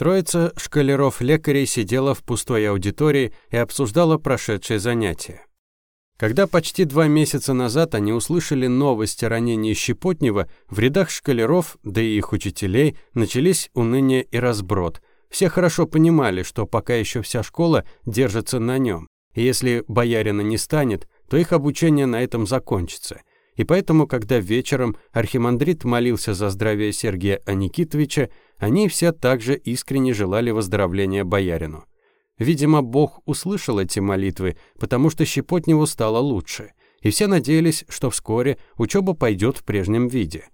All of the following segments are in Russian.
Троица шкалеров-лекарей сидела в пустой аудитории и обсуждала прошедшее занятие. Когда почти два месяца назад они услышали новость о ранении Щепотнева, в рядах шкалеров, да и их учителей, начались уныние и разброд. Все хорошо понимали, что пока еще вся школа держится на нем, и если боярина не станет, то их обучение на этом закончится – и поэтому, когда вечером архимандрит молился за здравие Сергия Аникитовича, они все также искренне желали выздоровления боярину. Видимо, Бог услышал эти молитвы, потому что Щепотневу стало лучше, и все надеялись, что вскоре учеба пойдет в прежнем виде.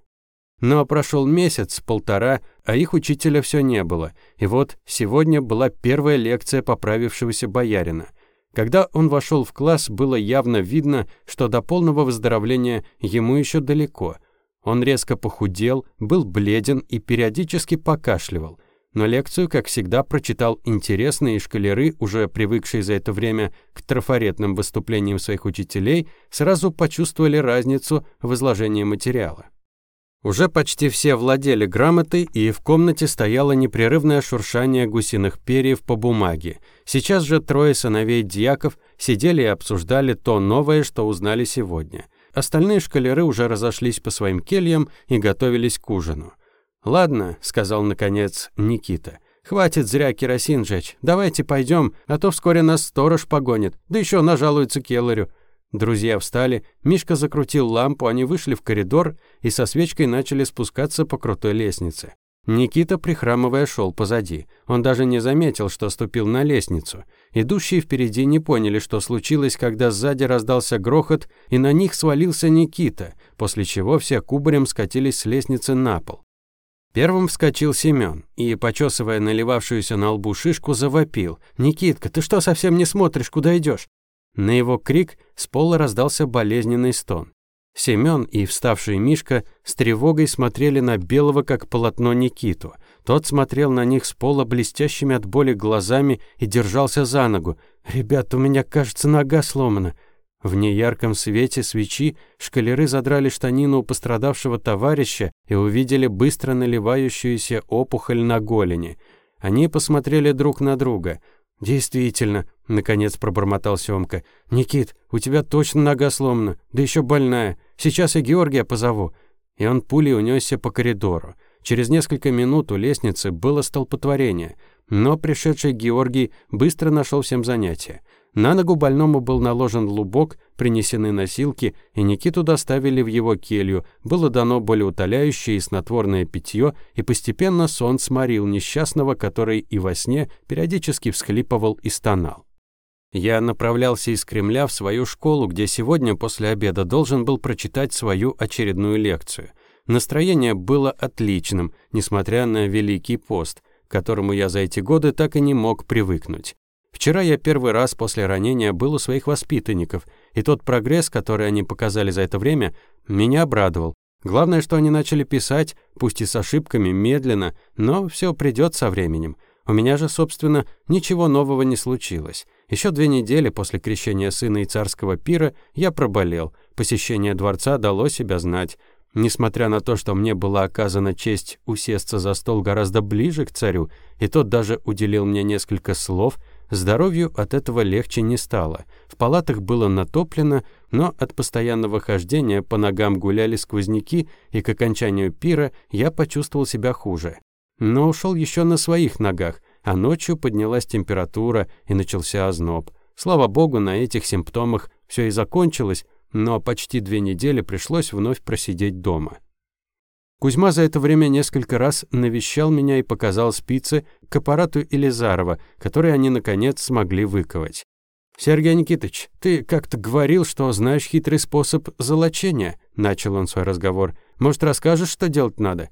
Но прошел месяц, полтора, а их учителя все не было, и вот сегодня была первая лекция поправившегося боярина. Когда он вошел в класс, было явно видно, что до полного выздоровления ему еще далеко. Он резко похудел, был бледен и периодически покашливал. Но лекцию, как всегда, прочитал интересные шкалеры, уже привыкшие за это время к трафаретным выступлениям своих учителей, сразу почувствовали разницу в изложении материала. Уже почти все владели грамотой, и в комнате стояло непрерывное шуршание гусиных перьев по бумаге. Сейчас же трое сыновей дьяков сидели и обсуждали то новое, что узнали сегодня. Остальные шкалеры уже разошлись по своим кельям и готовились к ужину. «Ладно», — сказал наконец Никита, — «хватит зря керосин жечь. Давайте пойдем, а то вскоре нас сторож погонит, да еще нажалуется Келларю. Друзья встали, Мишка закрутил лампу, они вышли в коридор и со свечкой начали спускаться по крутой лестнице. Никита, прихрамывая, шел позади. Он даже не заметил, что ступил на лестницу. Идущие впереди не поняли, что случилось, когда сзади раздался грохот, и на них свалился Никита, после чего все кубарем скатились с лестницы на пол. Первым вскочил Семен и, почесывая наливавшуюся на лбу шишку, завопил. «Никитка, ты что, совсем не смотришь, куда идешь? На его крик с пола раздался болезненный стон. Семён и вставший Мишка с тревогой смотрели на белого, как полотно Никиту. Тот смотрел на них с пола блестящими от боли глазами и держался за ногу. «Ребят, у меня, кажется, нога сломана». В неярком свете свечи шкалеры задрали штанину у пострадавшего товарища и увидели быстро наливающуюся опухоль на голени. Они посмотрели друг на друга – «Действительно», — наконец пробормотал Семка. «Никит, у тебя точно нога сломана, да еще больная. Сейчас я Георгия позову». И он пулей унесся по коридору. Через несколько минут у лестницы было столпотворение, но пришедший Георгий быстро нашел всем занятие. На ногу больному был наложен лубок, принесены носилки, и Никиту доставили в его келью. Было дано болеутоляющее и снотворное питье, и постепенно сон сморил несчастного, который и во сне периодически всхлипывал и стонал. Я направлялся из Кремля в свою школу, где сегодня после обеда должен был прочитать свою очередную лекцию. Настроение было отличным, несмотря на Великий пост, к которому я за эти годы так и не мог привыкнуть. Вчера я первый раз после ранения был у своих воспитанников, и тот прогресс, который они показали за это время, меня обрадовал. Главное, что они начали писать, пусть и с ошибками, медленно, но все придет со временем. У меня же, собственно, ничего нового не случилось. Еще две недели после крещения сына и царского пира я проболел. Посещение дворца дало себя знать. Несмотря на то, что мне была оказана честь усесться за стол гораздо ближе к царю, и тот даже уделил мне несколько слов – Здоровью от этого легче не стало. В палатах было натоплено, но от постоянного хождения по ногам гуляли сквозняки, и к окончанию пира я почувствовал себя хуже. Но ушел еще на своих ногах, а ночью поднялась температура и начался озноб. Слава богу, на этих симптомах все и закончилось, но почти две недели пришлось вновь просидеть дома. Кузьма за это время несколько раз навещал меня и показал спицы к аппарату Елизарова, которые они, наконец, смогли выковать. «Сергей Никитич, ты как-то говорил, что знаешь хитрый способ золочения», — начал он свой разговор. «Может, расскажешь, что делать надо?»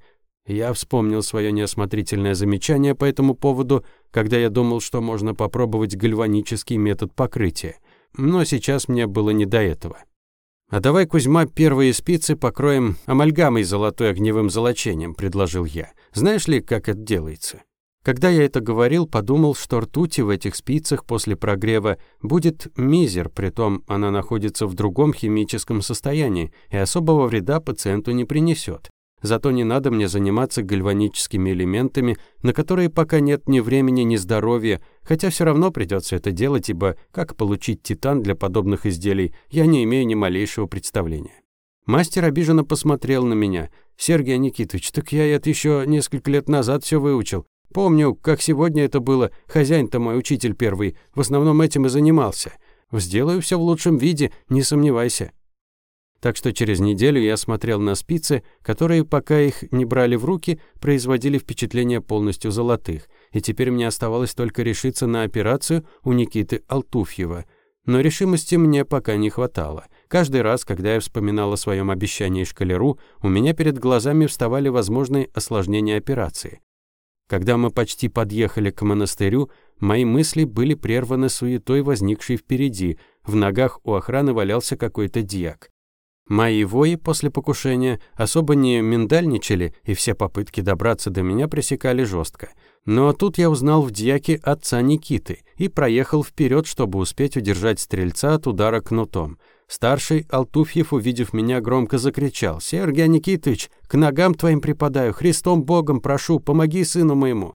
Я вспомнил свое неосмотрительное замечание по этому поводу, когда я думал, что можно попробовать гальванический метод покрытия. Но сейчас мне было не до этого. «А давай, Кузьма, первые спицы покроем амальгамой золотой огневым золочением», — предложил я. «Знаешь ли, как это делается?» Когда я это говорил, подумал, что ртути в этих спицах после прогрева будет мизер, притом она находится в другом химическом состоянии и особого вреда пациенту не принесет. Зато не надо мне заниматься гальваническими элементами, на которые пока нет ни времени, ни здоровья, хотя все равно придется это делать, ибо как получить титан для подобных изделий, я не имею ни малейшего представления. Мастер обиженно посмотрел на меня. «Сергей Никитович, так я это еще несколько лет назад все выучил. Помню, как сегодня это было. Хозяин-то мой учитель первый, в основном этим и занимался. Сделаю все в лучшем виде, не сомневайся». Так что через неделю я смотрел на спицы, которые, пока их не брали в руки, производили впечатление полностью золотых. И теперь мне оставалось только решиться на операцию у Никиты Алтуфьева. Но решимости мне пока не хватало. Каждый раз, когда я вспоминал о своем обещании шкалеру, у меня перед глазами вставали возможные осложнения операции. Когда мы почти подъехали к монастырю, мои мысли были прерваны суетой, возникшей впереди. В ногах у охраны валялся какой-то дьяк. Мои вои после покушения особо не миндальничали, и все попытки добраться до меня пресекали жестко. Но тут я узнал в дьяке отца Никиты и проехал вперед, чтобы успеть удержать стрельца от удара кнутом. Старший Алтуфьев, увидев меня, громко закричал. «Сергей Никитович, к ногам твоим припадаю, Христом Богом прошу, помоги сыну моему».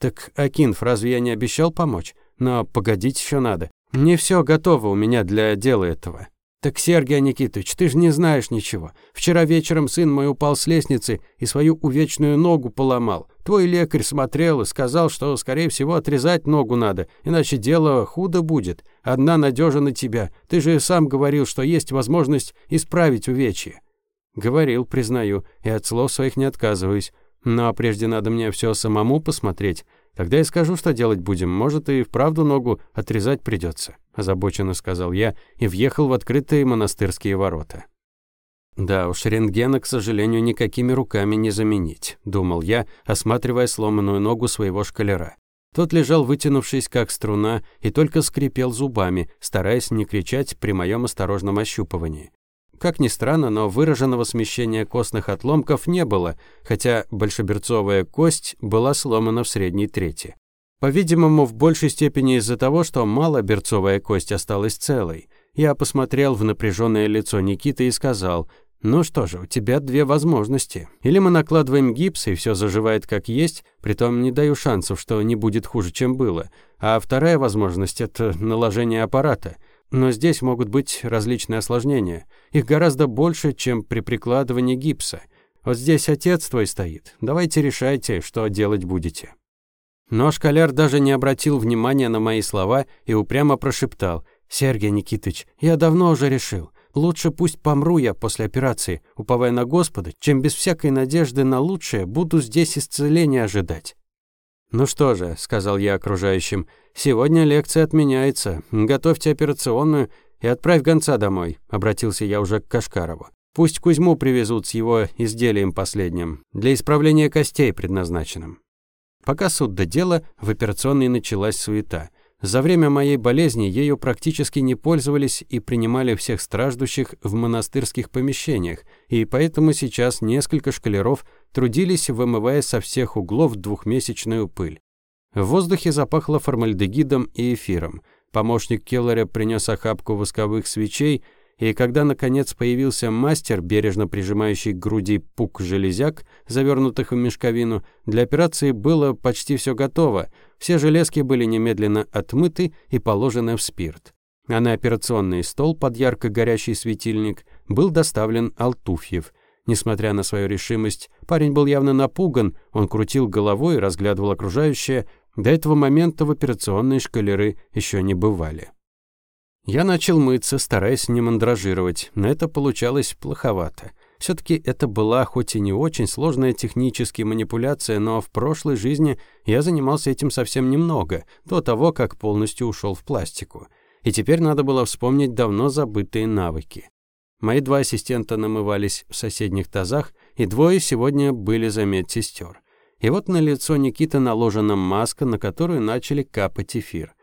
«Так, Акинф, разве я не обещал помочь? Но погодить еще надо. Не все готово у меня для дела этого». «Так, Сергей Никитович, ты же не знаешь ничего. Вчера вечером сын мой упал с лестницы и свою увечную ногу поломал. Твой лекарь смотрел и сказал, что, скорее всего, отрезать ногу надо, иначе дело худо будет. Одна надежа на тебя. Ты же сам говорил, что есть возможность исправить увечье». «Говорил, признаю, и от слов своих не отказываюсь. Но прежде надо мне все самому посмотреть. Тогда я скажу, что делать будем. Может, и вправду ногу отрезать придется», – озабоченно сказал я и въехал в открытые монастырские ворота. «Да уж, рентгена, к сожалению, никакими руками не заменить», – думал я, осматривая сломанную ногу своего шкалера. Тот лежал, вытянувшись, как струна, и только скрипел зубами, стараясь не кричать при моем осторожном ощупывании. Как ни странно, но выраженного смещения костных отломков не было, хотя большеберцовая кость была сломана в средней трети. По-видимому, в большей степени из-за того, что малоберцовая кость осталась целой. Я посмотрел в напряженное лицо Никиты и сказал, «Ну что же, у тебя две возможности. Или мы накладываем гипс, и все заживает как есть, притом не даю шансов, что не будет хуже, чем было. А вторая возможность – это наложение аппарата – но здесь могут быть различные осложнения. Их гораздо больше, чем при прикладывании гипса. Вот здесь отец твой стоит. Давайте решайте, что делать будете». Но школяр даже не обратил внимания на мои слова и упрямо прошептал. «Сергей Никитович, я давно уже решил. Лучше пусть помру я после операции, уповая на Господа, чем без всякой надежды на лучшее буду здесь исцеления ожидать». «Ну что же», — сказал я окружающим, — «сегодня лекция отменяется. Готовьте операционную и отправь гонца домой», — обратился я уже к Кашкарову. «Пусть Кузьму привезут с его изделием последним, для исправления костей предназначенным». Пока суд до дела, в операционной началась суета. За время моей болезни ею практически не пользовались и принимали всех страждущих в монастырских помещениях, и поэтому сейчас несколько шкалеров трудились, вымывая со всех углов двухмесячную пыль. В воздухе запахло формальдегидом и эфиром. Помощник Келлера принес охапку восковых свечей, и когда, наконец, появился мастер, бережно прижимающий к груди пук железяк, завернутых в мешковину, для операции было почти все готово. Все железки были немедленно отмыты и положены в спирт. А на операционный стол под ярко горящий светильник был доставлен Алтуфьев – Несмотря на свою решимость, парень был явно напуган, он крутил головой разглядывал окружающее. До этого момента в операционные шкалеры еще не бывали. Я начал мыться, стараясь не мандражировать, но это получалось плоховато. Все-таки это была хоть и не очень сложная технически манипуляция, но в прошлой жизни я занимался этим совсем немного, до того, как полностью ушел в пластику. И теперь надо было вспомнить давно забытые навыки. Мои два ассистента намывались в соседних тазах, и двое сегодня были за медсестер. И вот на лицо Никиты наложена маска, на которую начали капать эфир.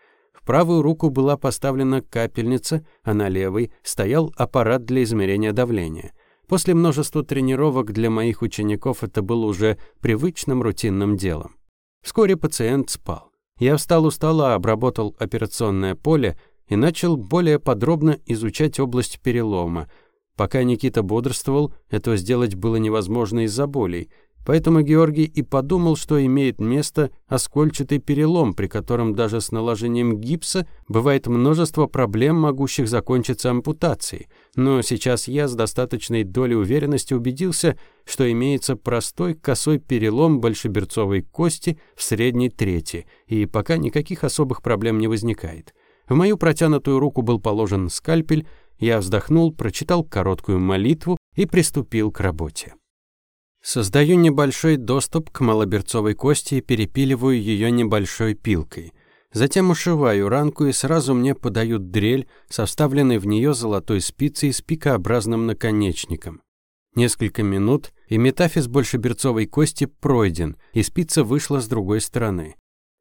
Правую руку была поставлена капельница, а на левой стоял аппарат для измерения давления. После множества тренировок для моих учеников это было уже привычным рутинным делом. Вскоре пациент спал. Я встал у стола, обработал операционное поле и начал более подробно изучать область перелома – Пока Никита бодрствовал, этого сделать было невозможно из-за болей. Поэтому Георгий и подумал, что имеет место оскольчатый перелом, при котором даже с наложением гипса бывает множество проблем, могущих закончиться ампутацией. Но сейчас я с достаточной долей уверенности убедился, что имеется простой косой перелом большеберцовой кости в средней трети, и пока никаких особых проблем не возникает. В мою протянутую руку был положен скальпель, я вздохнул, прочитал короткую молитву и приступил к работе. Создаю небольшой доступ к малоберцовой кости и перепиливаю ее небольшой пилкой. Затем ушиваю ранку и сразу мне подают дрель со вставленной в нее золотой спицей с пикообразным наконечником. Несколько минут, и метафиз большеберцовой кости пройден, и спица вышла с другой стороны.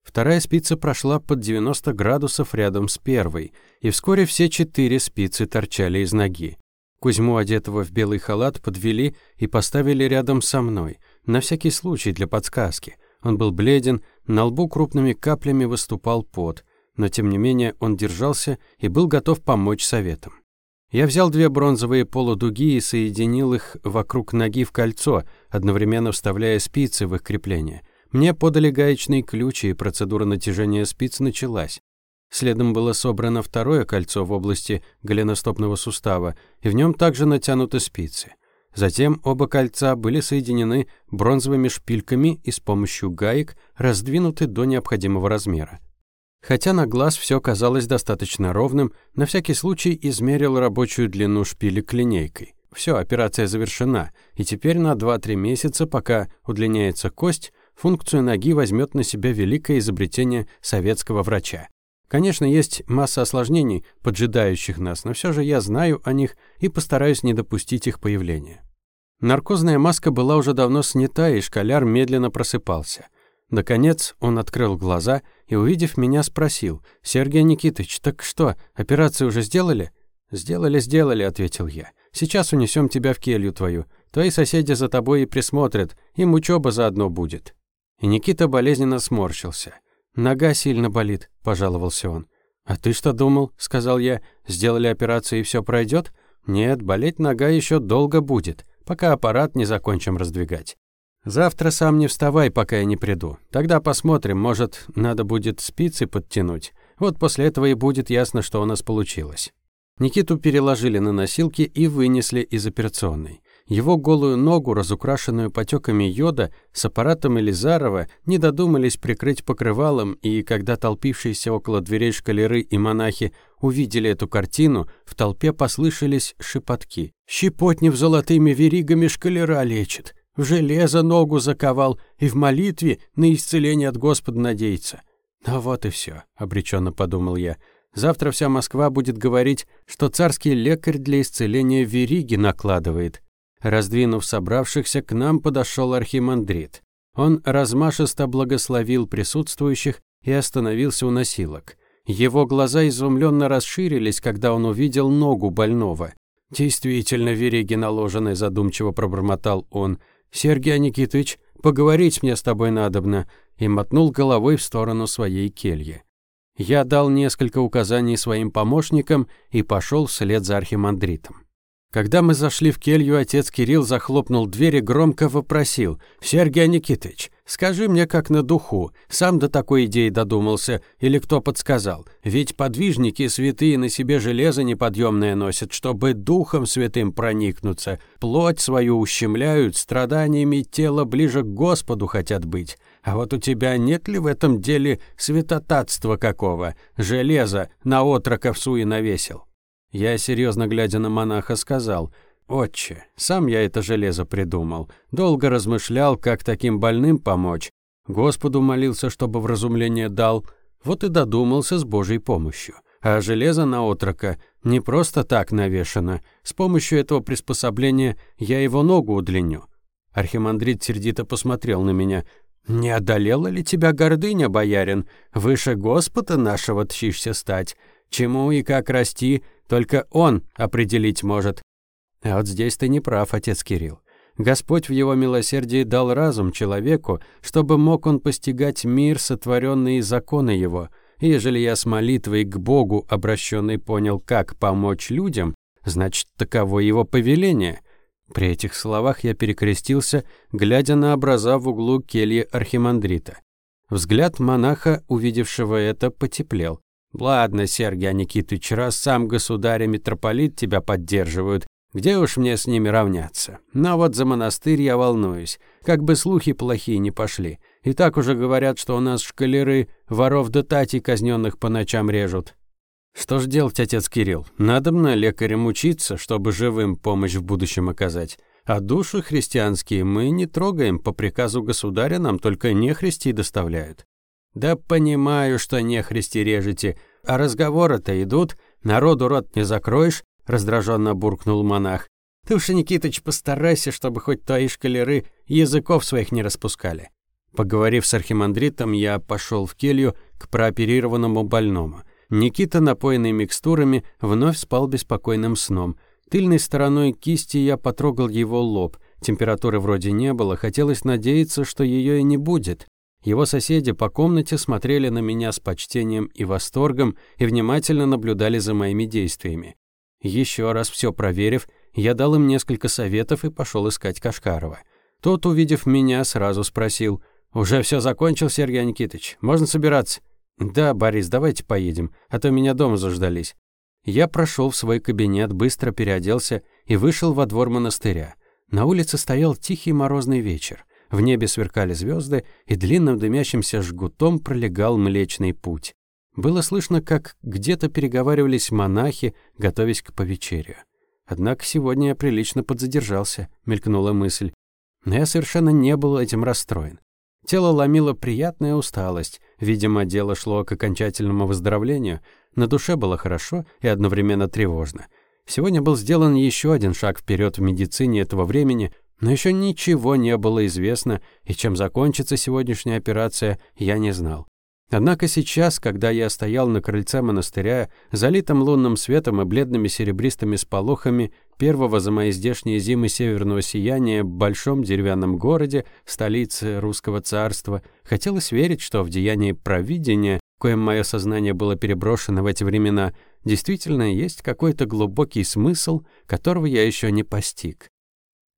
Вторая спица прошла под 90 градусов рядом с первой, и вскоре все четыре спицы торчали из ноги. Кузьму, одетого в белый халат, подвели и поставили рядом со мной, на всякий случай для подсказки. Он был бледен, на лбу крупными каплями выступал пот, но тем не менее он держался и был готов помочь советам. Я взял две бронзовые полудуги и соединил их вокруг ноги в кольцо, одновременно вставляя спицы в их крепление. Мне подали гаечный ключ, и процедура натяжения спиц началась. Следом было собрано второе кольцо в области голеностопного сустава, и в нем также натянуты спицы. Затем оба кольца были соединены бронзовыми шпильками и с помощью гаек раздвинуты до необходимого размера. Хотя на глаз все казалось достаточно ровным, на всякий случай измерил рабочую длину шпилек линейкой. Все, операция завершена, и теперь на 2-3 месяца, пока удлиняется кость, функцию ноги возьмет на себя великое изобретение советского врача. Конечно, есть масса осложнений, поджидающих нас, но все же я знаю о них и постараюсь не допустить их появления. Наркозная маска была уже давно снята, и школяр медленно просыпался. Наконец он открыл глаза и, увидев меня, спросил, «Сергей Никитыч, так что, операцию уже сделали?» «Сделали, сделали», — ответил я. «Сейчас унесем тебя в келью твою. Твои соседи за тобой и присмотрят, им учеба заодно будет». И Никита болезненно сморщился. «Нога сильно болит», — пожаловался он. «А ты что думал?» — сказал я. «Сделали операцию и все пройдет?» «Нет, болеть нога еще долго будет, пока аппарат не закончим раздвигать. Завтра сам не вставай, пока я не приду. Тогда посмотрим, может, надо будет спицы подтянуть. Вот после этого и будет ясно, что у нас получилось». Никиту переложили на носилки и вынесли из операционной. Его голую ногу, разукрашенную потеками йода, с аппаратом Элизарова не додумались прикрыть покрывалом, и когда толпившиеся около дверей шкалеры и монахи увидели эту картину, в толпе послышались шепотки. «Щепотнев золотыми веригами шкалера лечит, в железо ногу заковал и в молитве на исцеление от Господа надеется». «Ну вот и все», — обреченно подумал я. «Завтра вся Москва будет говорить, что царский лекарь для исцеления вериги накладывает». Раздвинув собравшихся, к нам подошел архимандрит. Он размашисто благословил присутствующих и остановился у носилок. Его глаза изумленно расширились, когда он увидел ногу больного. «Действительно, вереги наложены», — задумчиво пробормотал он. «Сергей Никитыч, поговорить мне с тобой надобно», и мотнул головой в сторону своей кельи. Я дал несколько указаний своим помощникам и пошел вслед за архимандритом. Когда мы зашли в келью, отец Кирилл захлопнул дверь и громко вопросил. «Сергей Никитыч, скажи мне как на духу, сам до такой идеи додумался или кто подсказал? Ведь подвижники святые на себе железо неподъемное носят, чтобы духом святым проникнуться, плоть свою ущемляют, страданиями тела ближе к Господу хотят быть. А вот у тебя нет ли в этом деле святотатства какого? Железо на отроков суи навесил?» Я, серьезно глядя на монаха, сказал, «Отче, сам я это железо придумал. Долго размышлял, как таким больным помочь. Господу молился, чтобы вразумление дал. Вот и додумался с Божьей помощью. А железо на отрока не просто так навешано. С помощью этого приспособления я его ногу удлиню». Архимандрит сердито посмотрел на меня. «Не одолела ли тебя гордыня, боярин? Выше Господа нашего тщишься стать. Чему и как расти, только он определить может. А вот здесь ты не прав, отец Кирилл. Господь в его милосердии дал разум человеку, чтобы мог он постигать мир, сотворенный и законы его. Ежели я с молитвой к Богу обращенный понял, как помочь людям, значит, таково его повеление. При этих словах я перекрестился, глядя на образа в углу кельи архимандрита. Взгляд монаха, увидевшего это, потеплел. «Ладно, Сергей Никитович, раз сам государь и митрополит тебя поддерживают, где уж мне с ними равняться? Но вот за монастырь я волнуюсь, как бы слухи плохие не пошли. И так уже говорят, что у нас шкалеры воров да татей казненных по ночам режут. Что ж делать, отец Кирилл? Надо мне лекарям учиться, чтобы живым помощь в будущем оказать. А души христианские мы не трогаем, по приказу государя нам только нехристи доставляют. Да понимаю, что нехристи режете, а разговоры-то идут, народу рот не закроешь, раздраженно буркнул монах. Ты уж, Никитыч, постарайся, чтобы хоть твои шкалеры языков своих не распускали. Поговорив с архимандритом, я пошел в келью к прооперированному больному. Никита, напоенный микстурами, вновь спал беспокойным сном. Тыльной стороной кисти я потрогал его лоб. Температуры вроде не было, хотелось надеяться, что ее и не будет. Его соседи по комнате смотрели на меня с почтением и восторгом и внимательно наблюдали за моими действиями. Еще раз все проверив, я дал им несколько советов и пошел искать Кашкарова. Тот, увидев меня, сразу спросил, «Уже все закончил, Сергей Никитич? Можно собираться?» «Да, Борис, давайте поедем, а то меня дома заждались». Я прошел в свой кабинет, быстро переоделся и вышел во двор монастыря. На улице стоял тихий морозный вечер. В небе сверкали звезды, и длинным дымящимся жгутом пролегал Млечный путь. Было слышно, как где-то переговаривались монахи, готовясь к повечерию. Однако сегодня я прилично подзадержался, мелькнула мысль. Но я совершенно не был этим расстроен. Тело ломило приятная усталость. Видимо, дело шло к окончательному выздоровлению. На душе было хорошо и одновременно тревожно. Сегодня был сделан еще один шаг вперед в медицине этого времени, но еще ничего не было известно, и чем закончится сегодняшняя операция, я не знал. Однако сейчас, когда я стоял на крыльце монастыря, залитым лунным светом и бледными серебристыми сполохами первого за мои здешние зимы северного сияния в большом деревянном городе, столице русского царства, хотелось верить, что в деянии провидения, коим мое сознание было переброшено в эти времена, действительно есть какой-то глубокий смысл, которого я еще не постиг.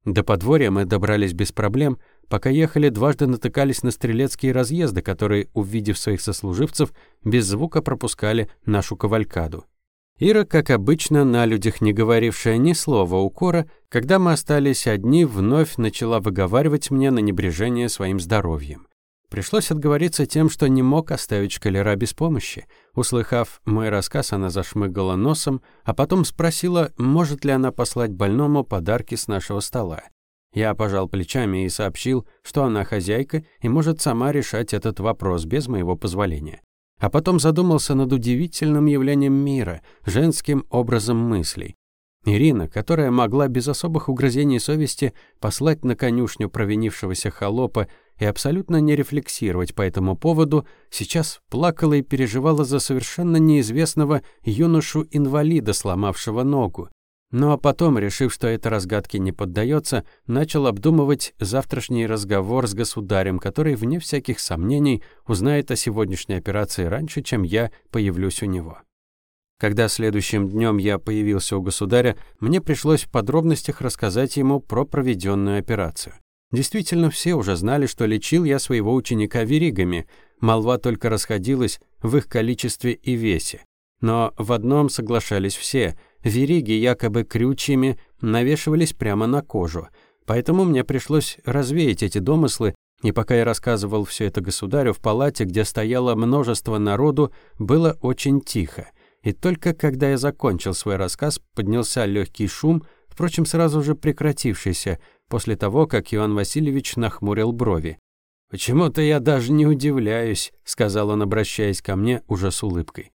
До подворья мы добрались без проблем, пока ехали, дважды натыкались на стрелецкие разъезды, которые, увидев своих сослуживцев, без звука пропускали нашу кавалькаду. Ира, как обычно, на людях не говорившая ни слова укора, когда мы остались одни, вновь начала выговаривать мне на небрежение своим здоровьем. Пришлось отговориться тем, что не мог оставить шкалера без помощи. Услыхав мой рассказ, она зашмыгала носом, а потом спросила, может ли она послать больному подарки с нашего стола. Я пожал плечами и сообщил, что она хозяйка и может сама решать этот вопрос без моего позволения. А потом задумался над удивительным явлением мира, женским образом мыслей. Ирина, которая могла без особых угрызений совести послать на конюшню провинившегося холопа и абсолютно не рефлексировать по этому поводу, сейчас плакала и переживала за совершенно неизвестного юношу-инвалида, сломавшего ногу. Ну а потом, решив, что это разгадке не поддается, начал обдумывать завтрашний разговор с государем, который, вне всяких сомнений, узнает о сегодняшней операции раньше, чем я появлюсь у него. Когда следующим днем я появился у государя, мне пришлось в подробностях рассказать ему про проведенную операцию. Действительно, все уже знали, что лечил я своего ученика веригами. Молва только расходилась в их количестве и весе. Но в одном соглашались все. Вериги якобы крючьями навешивались прямо на кожу. Поэтому мне пришлось развеять эти домыслы, и пока я рассказывал все это государю в палате, где стояло множество народу, было очень тихо. И только когда я закончил свой рассказ, поднялся легкий шум, впрочем, сразу же прекратившийся, после того, как Иван Васильевич нахмурил брови. «Почему-то я даже не удивляюсь», — сказал он, обращаясь ко мне уже с улыбкой.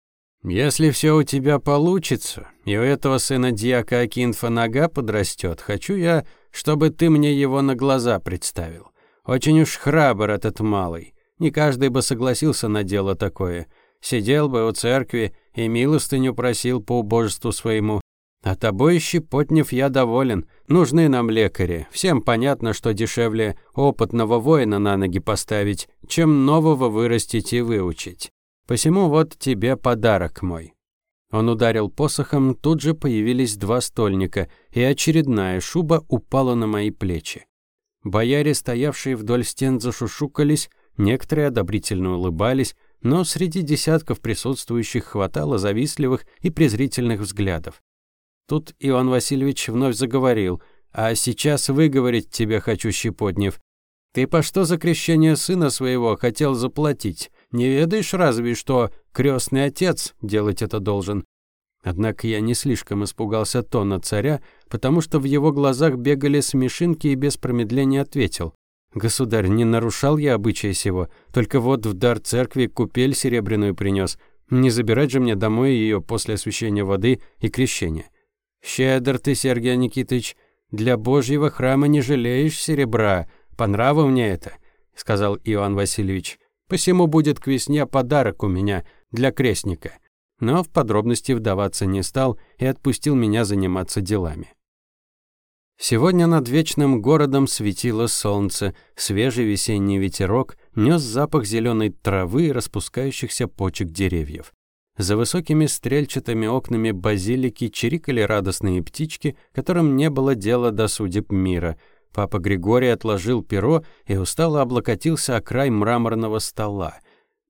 «Если все у тебя получится, и у этого сына дьяка Акинфа нога подрастет, хочу я, чтобы ты мне его на глаза представил. Очень уж храбр этот малый. Не каждый бы согласился на дело такое. Сидел бы у церкви и милостыню просил по убожеству своему, а тобой, Щепотнев, я доволен. Нужны нам лекари. Всем понятно, что дешевле опытного воина на ноги поставить, чем нового вырастить и выучить. Посему вот тебе подарок мой». Он ударил посохом, тут же появились два стольника, и очередная шуба упала на мои плечи. Бояре, стоявшие вдоль стен, зашушукались, некоторые одобрительно улыбались, но среди десятков присутствующих хватало завистливых и презрительных взглядов. Тут Иван Васильевич вновь заговорил, «А сейчас выговорить тебе хочу, Щепотнев. Ты по что за крещение сына своего хотел заплатить? Не ведаешь разве, что крестный отец делать это должен?» Однако я не слишком испугался тона царя, потому что в его глазах бегали смешинки и без промедления ответил. «Государь, не нарушал я обычая сего, только вот в дар церкви купель серебряную принес. Не забирать же мне домой ее после освящения воды и крещения». «Щедр ты, Сергей Никитыч, для Божьего храма не жалеешь серебра, по нраву мне это», — сказал Иоанн Васильевич. «Посему будет к весне подарок у меня для крестника». Но в подробности вдаваться не стал и отпустил меня заниматься делами. Сегодня над вечным городом светило солнце, свежий весенний ветерок нес запах зеленой травы и распускающихся почек деревьев. За высокими стрельчатыми окнами базилики чирикали радостные птички, которым не было дела до судеб мира. Папа Григорий отложил перо и устало облокотился о край мраморного стола.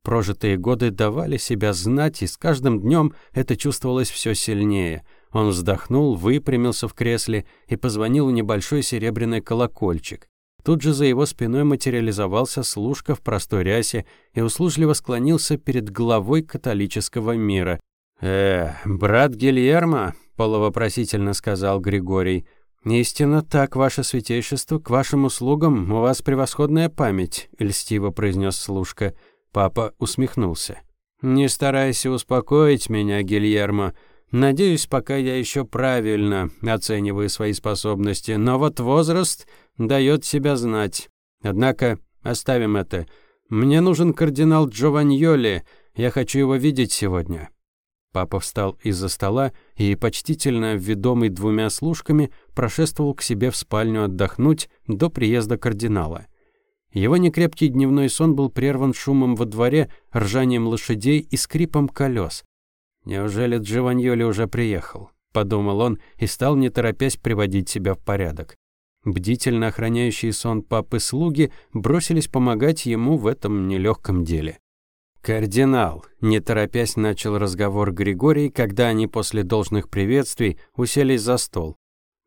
Прожитые годы давали себя знать, и с каждым днем это чувствовалось все сильнее — он вздохнул, выпрямился в кресле и позвонил в небольшой серебряный колокольчик. Тут же за его спиной материализовался служка в простой рясе и услужливо склонился перед главой католического мира. «Э, брат Гильермо?» — полувопросительно сказал Григорий. «Истинно так, ваше святейшество, к вашим услугам у вас превосходная память», — льстиво произнес служка. Папа усмехнулся. «Не старайся успокоить меня, Гильермо. Надеюсь, пока я еще правильно оцениваю свои способности, но вот возраст дает себя знать. Однако оставим это. Мне нужен кардинал Джованьоли, я хочу его видеть сегодня». Папа встал из-за стола и, почтительно ведомый двумя служками, прошествовал к себе в спальню отдохнуть до приезда кардинала. Его некрепкий дневной сон был прерван шумом во дворе, ржанием лошадей и скрипом колес. «Неужели Джованьоли уже приехал?» – подумал он и стал, не торопясь, приводить себя в порядок. Бдительно охраняющие сон папы слуги бросились помогать ему в этом нелегком деле. «Кардинал», – не торопясь начал разговор Григорий, когда они после должных приветствий уселись за стол.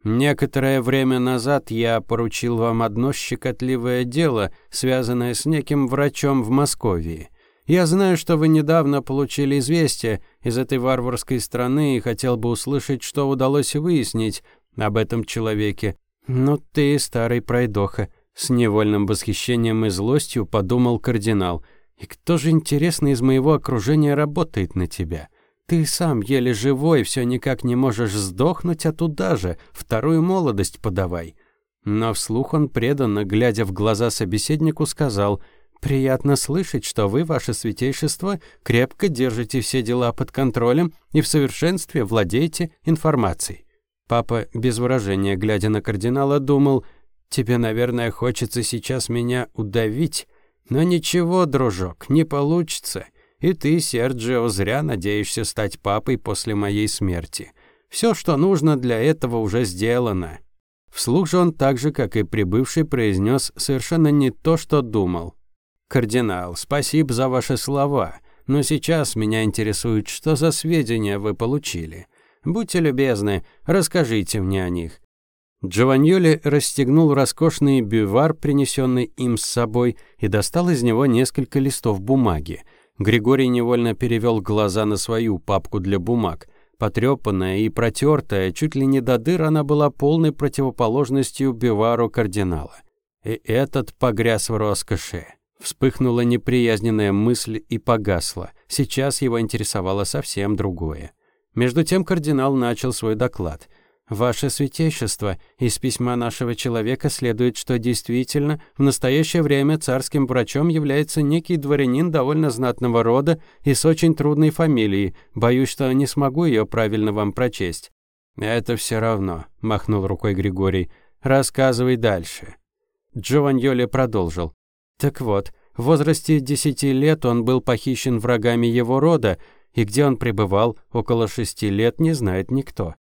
«Некоторое время назад я поручил вам одно щекотливое дело, связанное с неким врачом в Москве. Я знаю, что вы недавно получили известие из этой варварской страны и хотел бы услышать, что удалось выяснить об этом человеке. Ну ты, старый пройдоха, с невольным восхищением и злостью подумал кардинал. И кто же, интересно, из моего окружения работает на тебя? Ты сам еле живой, все никак не можешь сдохнуть, а туда же, вторую молодость подавай. Но вслух он преданно, глядя в глаза собеседнику, сказал — Приятно слышать, что вы, ваше святейшество, крепко держите все дела под контролем и в совершенстве владеете информацией. Папа, без выражения, глядя на кардинала, думал, «Тебе, наверное, хочется сейчас меня удавить, но ничего, дружок, не получится, и ты, Серджио, зря надеешься стать папой после моей смерти. Все, что нужно для этого, уже сделано». Вслух же он так же, как и прибывший, произнес совершенно не то, что думал. «Кардинал, спасибо за ваши слова, но сейчас меня интересует, что за сведения вы получили. Будьте любезны, расскажите мне о них». Джованьоли расстегнул роскошный бювар, принесенный им с собой, и достал из него несколько листов бумаги. Григорий невольно перевел глаза на свою папку для бумаг. Потрепанная и протертая, чуть ли не до дыр, она была полной противоположностью бювару кардинала. И этот погряз в роскоши. Вспыхнула неприязненная мысль и погасла. Сейчас его интересовало совсем другое. Между тем кардинал начал свой доклад. «Ваше святейшество, из письма нашего человека следует, что действительно в настоящее время царским врачом является некий дворянин довольно знатного рода и с очень трудной фамилией. Боюсь, что не смогу ее правильно вам прочесть». «Это все равно», — махнул рукой Григорий. «Рассказывай дальше». Джованьоли продолжил. Так вот, в возрасте 10 лет он был похищен врагами его рода, и где он пребывал около шести лет, не знает никто.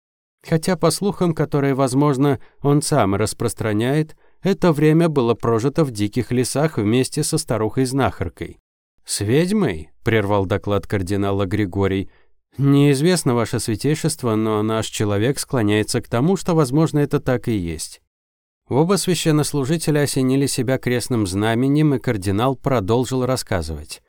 Хотя, по слухам, которые, возможно, он сам распространяет, это время было прожито в диких лесах вместе со старухой-знахаркой. «С ведьмой?» – прервал доклад кардинала Григорий. «Неизвестно, ваше святейшество, но наш человек склоняется к тому, что, возможно, это так и есть». Оба священнослужителя осенили себя крестным знаменем, и кардинал продолжил рассказывать.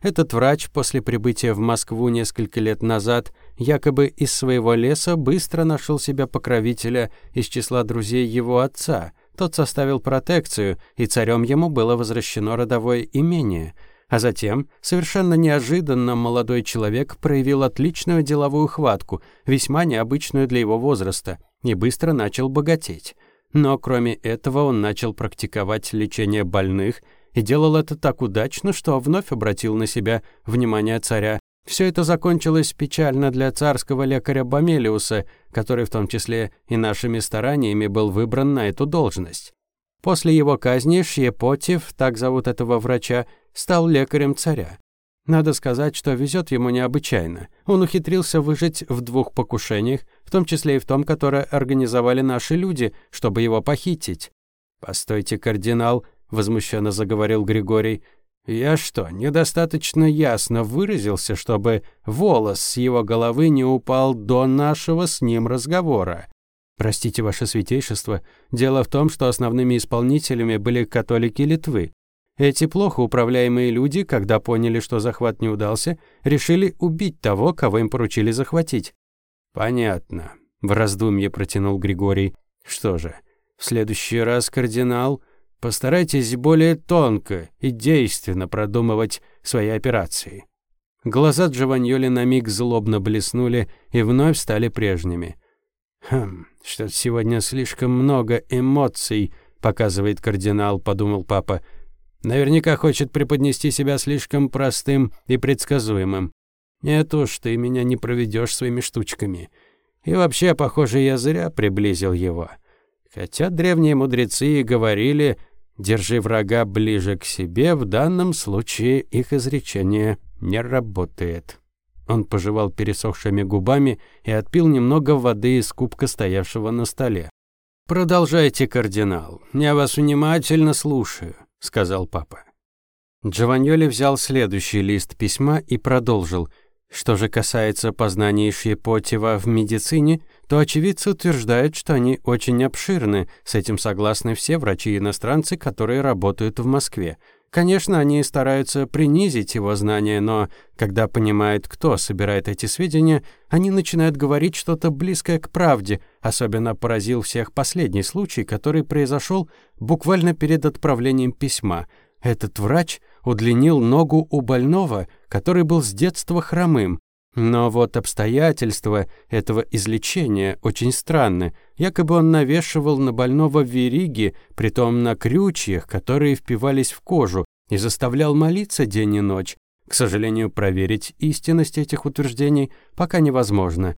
Этот врач после прибытия в Москву несколько лет назад якобы из своего леса быстро нашел себя покровителя из числа друзей его отца. Тот составил протекцию, и царем ему было возвращено родовое имение. А затем, совершенно неожиданно, молодой человек проявил отличную деловую хватку, весьма необычную для его возраста, и быстро начал богатеть. Но кроме этого он начал практиковать лечение больных и делал это так удачно, что вновь обратил на себя внимание царя. Все это закончилось печально для царского лекаря Бомелиуса, который в том числе и нашими стараниями был выбран на эту должность. После его казни Шьепотев, так зовут этого врача, стал лекарем царя. Надо сказать, что везет ему необычайно. Он ухитрился выжить в двух покушениях, в том числе и в том, которое организовали наши люди, чтобы его похитить. «Постойте, кардинал», — возмущенно заговорил Григорий. «Я что, недостаточно ясно выразился, чтобы волос с его головы не упал до нашего с ним разговора?» «Простите, ваше святейшество, дело в том, что основными исполнителями были католики Литвы. Эти плохо управляемые люди, когда поняли, что захват не удался, решили убить того, кого им поручили захватить. Понятно, в раздумье протянул Григорий. Что же, в следующий раз, кардинал, постарайтесь более тонко и действенно продумывать свои операции. Глаза Джованьоли на миг злобно блеснули и вновь стали прежними. «Хм, что-то сегодня слишком много эмоций», — показывает кардинал, — подумал папа. Наверняка хочет преподнести себя слишком простым и предсказуемым. Нет уж, ты меня не проведешь своими штучками. И вообще, похоже, я зря приблизил его. Хотя древние мудрецы и говорили, держи врага ближе к себе, в данном случае их изречение не работает. Он пожевал пересохшими губами и отпил немного воды из кубка, стоявшего на столе. «Продолжайте, кардинал. Я вас внимательно слушаю». — сказал папа. Джованьоли взял следующий лист письма и продолжил. Что же касается познаний Шьепотева в медицине, то очевидцы утверждают, что они очень обширны, с этим согласны все врачи-иностранцы, которые работают в Москве. Конечно, они стараются принизить его знания, но когда понимают, кто собирает эти сведения, они начинают говорить что-то близкое к правде. Особенно поразил всех последний случай, который произошел буквально перед отправлением письма. Этот врач удлинил ногу у больного, который был с детства хромым. Но вот обстоятельства этого излечения очень странны. Якобы он навешивал на больного вериги, притом на крючьях, которые впивались в кожу, и заставлял молиться день и ночь. К сожалению, проверить истинность этих утверждений пока невозможно.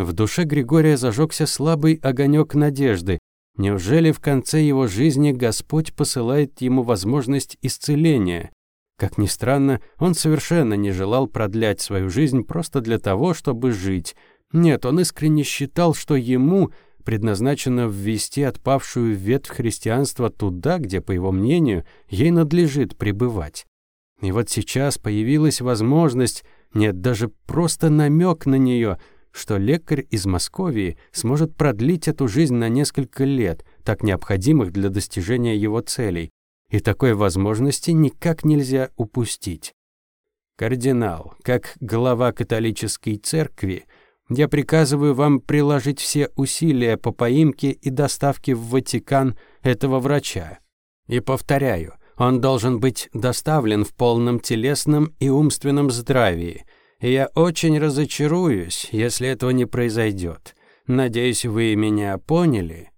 В душе Григория зажегся слабый огонек надежды. Неужели в конце его жизни Господь посылает ему возможность исцеления? Как ни странно, он совершенно не желал продлять свою жизнь просто для того, чтобы жить. Нет, он искренне считал, что ему предназначено ввести отпавшую ветвь христианства туда, где, по его мнению, ей надлежит пребывать. И вот сейчас появилась возможность, нет, даже просто намек на нее, что лекарь из Московии сможет продлить эту жизнь на несколько лет, так необходимых для достижения его целей и такой возможности никак нельзя упустить. Кардинал, как глава католической церкви, я приказываю вам приложить все усилия по поимке и доставке в Ватикан этого врача. И повторяю, он должен быть доставлен в полном телесном и умственном здравии. И я очень разочаруюсь, если этого не произойдет. Надеюсь, вы меня поняли.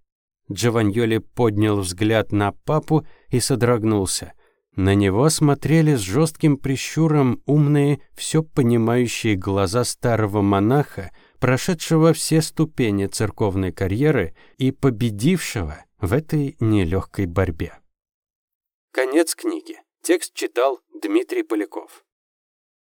Джованьоли поднял взгляд на папу и содрогнулся. На него смотрели с жестким прищуром умные, все понимающие глаза старого монаха, прошедшего все ступени церковной карьеры и победившего в этой нелегкой борьбе. Конец книги. Текст читал Дмитрий Поляков.